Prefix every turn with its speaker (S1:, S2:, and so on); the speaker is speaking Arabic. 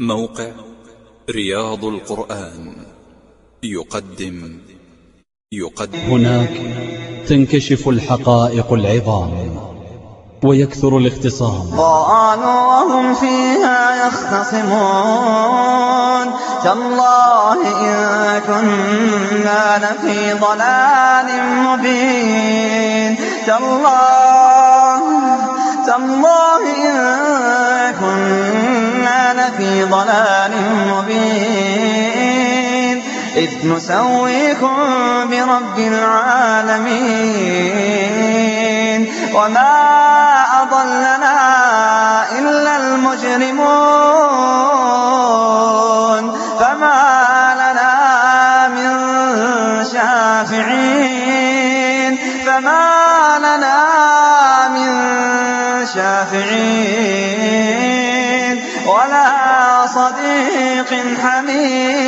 S1: موقع رياض القرآن. يقدم. يقدم.
S2: هناك تنكشف الحقائق العظام ويكثر الاختصام.
S3: قالوا وهم فيها يختصمون. تالله إن كنا لفي ضلال مبين. تالله تالله لفي ضلال مبين. إذ نسويكم برب العالمين. وما أضلنا إلا المجرمون. فما لنا من شافعين. فما لنا من شافعين. ولا صديق حميم